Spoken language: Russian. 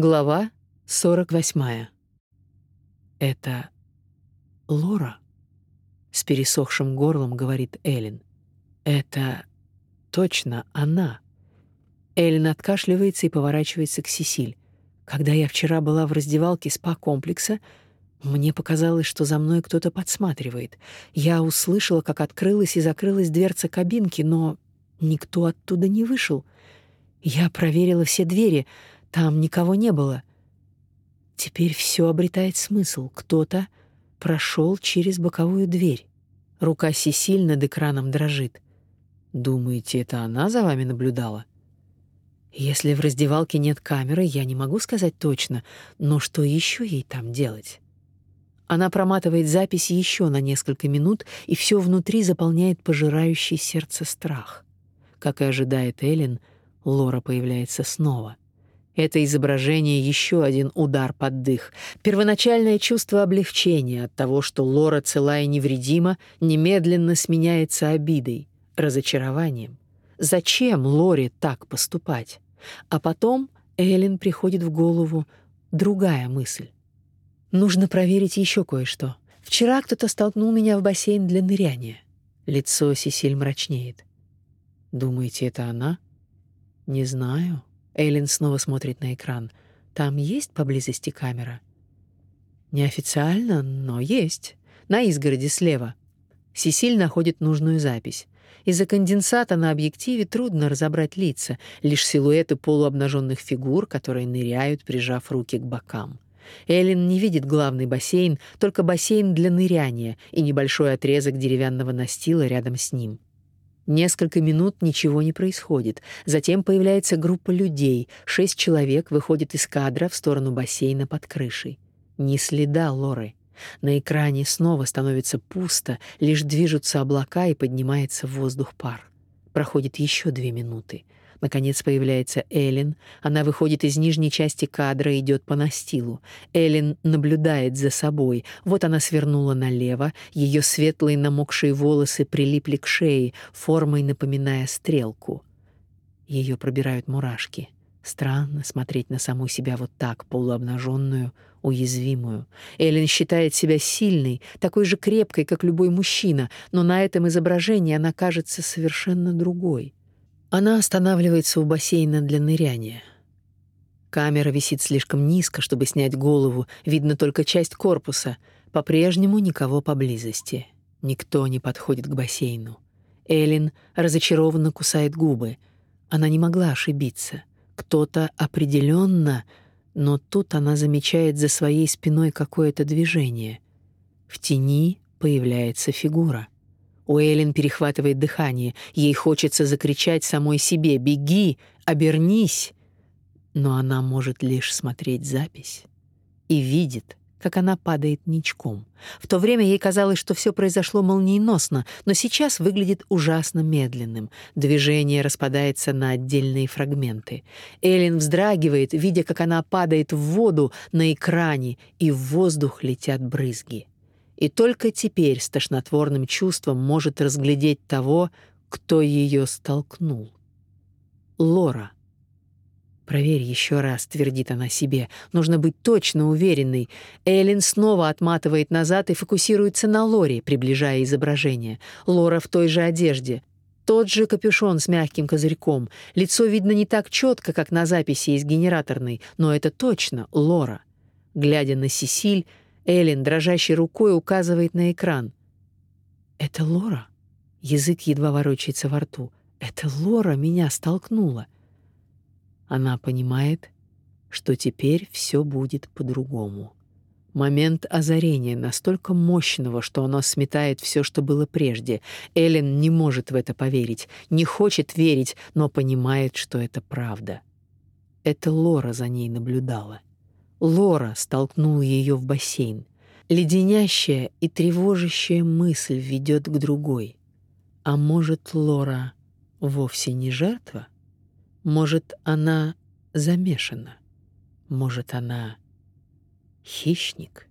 Глава 48. Это Лора, с пересохшим горлом говорит Элин. Это точно она. Элин откашливается и поворачивается к Сесиль. Когда я вчера была в раздевалке спа-комплекса, мне показалось, что за мной кто-то подсматривает. Я услышала, как открылась и закрылась дверца кабинки, но никто оттуда не вышел. Я проверила все двери, там никого не было. Теперь все обретает смысл. Кто-то прошел через боковую дверь. Рука Сесиль над экраном дрожит. Думаете, это она за вами наблюдала? Если в раздевалке нет камеры, я не могу сказать точно, но что еще ей там делать? Она проматывает запись еще на несколько минут, и все внутри заполняет пожирающий сердце страх. Как и ожидает Эллен, Лора появляется снова — это изображение еще один удар под дых. Первоначальное чувство облегчения от того, что Лора цела и невредима, немедленно сменяется обидой, разочарованием. Зачем Лоре так поступать? А потом Эллен приходит в голову другая мысль. Нужно проверить еще кое-что. Вчера кто-то столкнул меня в бассейн для ныряния. Лицо Сесиль мрачнеет. Думаете, это она? Не знаю. Эйлин снова смотрит на экран. Там есть поблизости камера? Неофициально, но есть. На изгороди слева. Сесиль находит нужную запись. Из-за конденсата на объективе трудно разобрать лица, лишь силуэты полуобнаженных фигур, которые ныряют, прижав руки к бокам. Эллен не видит главный бассейн, только бассейн для ныряния и небольшой отрезок деревянного настила рядом с ним. Несколько минут ничего не происходит. Затем появляется группа людей. Шесть человек выходят из кадра в сторону бассейна под крышей. Ни следа Лоры. На экране снова становится пусто, лишь движутся облака и поднимается в воздух пар. Проходит еще две минуты. Наконец появляется Эллен. Она выходит из нижней части кадра и идет по настилу. Эллен наблюдает за собой. Вот она свернула налево, ее светлые намокшие волосы прилипли к шее, формой напоминая стрелку. Ее пробирают мурашки. Странно смотреть на саму себя вот так, полуобнаженную, уязвимую. Эллен считает себя сильной, такой же крепкой, как любой мужчина, но на этом изображении она кажется совершенно другой. Она останавливается у бассейна для ныряния. Камера висит слишком низко, чтобы снять голову, видно только часть корпуса. По-прежнему никого поблизости. Никто не подходит к бассейну. Элин разочарованно кусает губы. Она не могла ошибиться. Кто-то определенно, но тут она замечает за своей спиной какое-то движение. В тени появляется фигура — у Эллен перехватывает дыхание. Ей хочется закричать самой себе «Беги! Обернись!» Но она может лишь смотреть запись и видит, как она падает ничком. В то время ей казалось, что все произошло молниеносно, но сейчас выглядит ужасно медленным. Движение распадается на отдельные фрагменты. Эллен вздрагивает, видя, как она падает в воду на экране, и в воздух летят брызги и только теперь с тошнотворным чувством может разглядеть того, кто ее столкнул. Лора. «Проверь еще раз», — твердит она себе. «Нужно быть точно уверенной». Эллен снова отматывает назад и фокусируется на Лоре, приближая изображение. Лора в той же одежде. Тот же капюшон с мягким козырьком. Лицо видно не так четко, как на записи из генераторной, но это точно Лора. Глядя на Сесиль, Эллен дрожащей рукой указывает на экран. «Это Лора?» Язык едва ворочается во рту. «Это Лора меня столкнула». Она понимает, что теперь все будет по-другому. Момент озарения настолько мощного, что оно сметает все, что было прежде. Эллен не может в это поверить, не хочет верить, но понимает, что это правда. Это Лора за ней наблюдала. Лора столкнула ее в бассейн. Леденящая и тревожащая мысль ведет к другой. А может, Лора вовсе не жертва? Может, она замешана? Может, она хищник?